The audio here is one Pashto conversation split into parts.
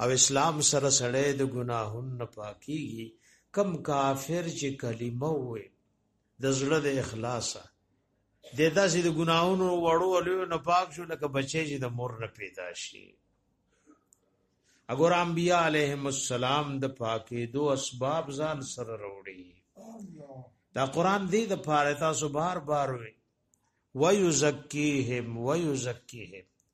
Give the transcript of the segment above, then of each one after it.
او اسلام سره سړی د ګناهونو نه پاکيږي کم کافر چې کلمه وې د زړه د اخلاصه د داسې د ګناهونو وړو له نه پاک شو لکه بچی چې د مور نه پیدا شي اګور انبیاء علیهم السلام د پاکې دو اسباب ځان سره وروړي دا قران دې د پاره تاسو بار بار وي ويزکیهم ويزکیهم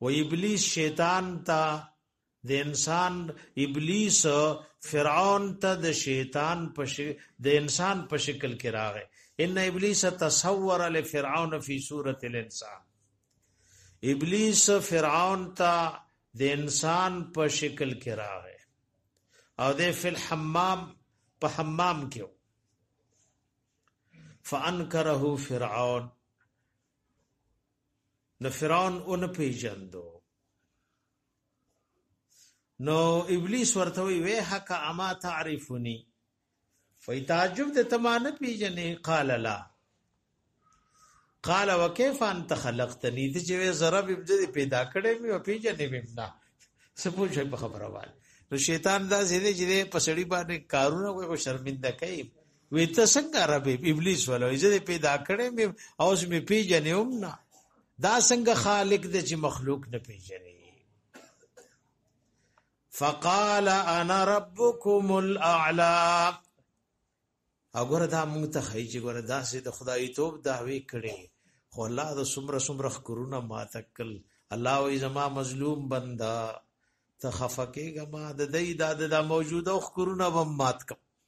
و ابلیس شیطان ته د انسان ابلیس فرعون ته د شیطان په د انسان په شکل کې راغی ان ابلیس تصور لفرعون فی صورت الانسان ابلیس فرعون ته د انسان په شکل کې راغی او د فل حمام په حمام کې فانکره فرعون نو فرعون اون پیجندو نو ابلیس ورته وی وه حق اما تعرفنی وی تعجب د تمانه پیجنې قال لا قال وكيف انت خلقتني دي چې زره به دې پیدا کړې مې او پیجنې مې نه سپوږ شي په خبره وال نو شیطان دا زیدې چې په سړی باندې کارونه کوي او شرمنده کوي وی ته څنګه رب ابلیس ولوي زه دې پیدا کړې مې اوس مې پیژنې هم نه دا څنګه خالق دې چې مخلوق نه پیژنې فقال انا ربكم الاعلى اګوره دا مونږ ته خی چې ګوره دا سي د خدای توپ داوي کړي خو الله د سمره سمره خکرونه ما تکل الله وې زما مظلوم بندا ته خفکه غما د دې د د موجوده خکرونه و مات کم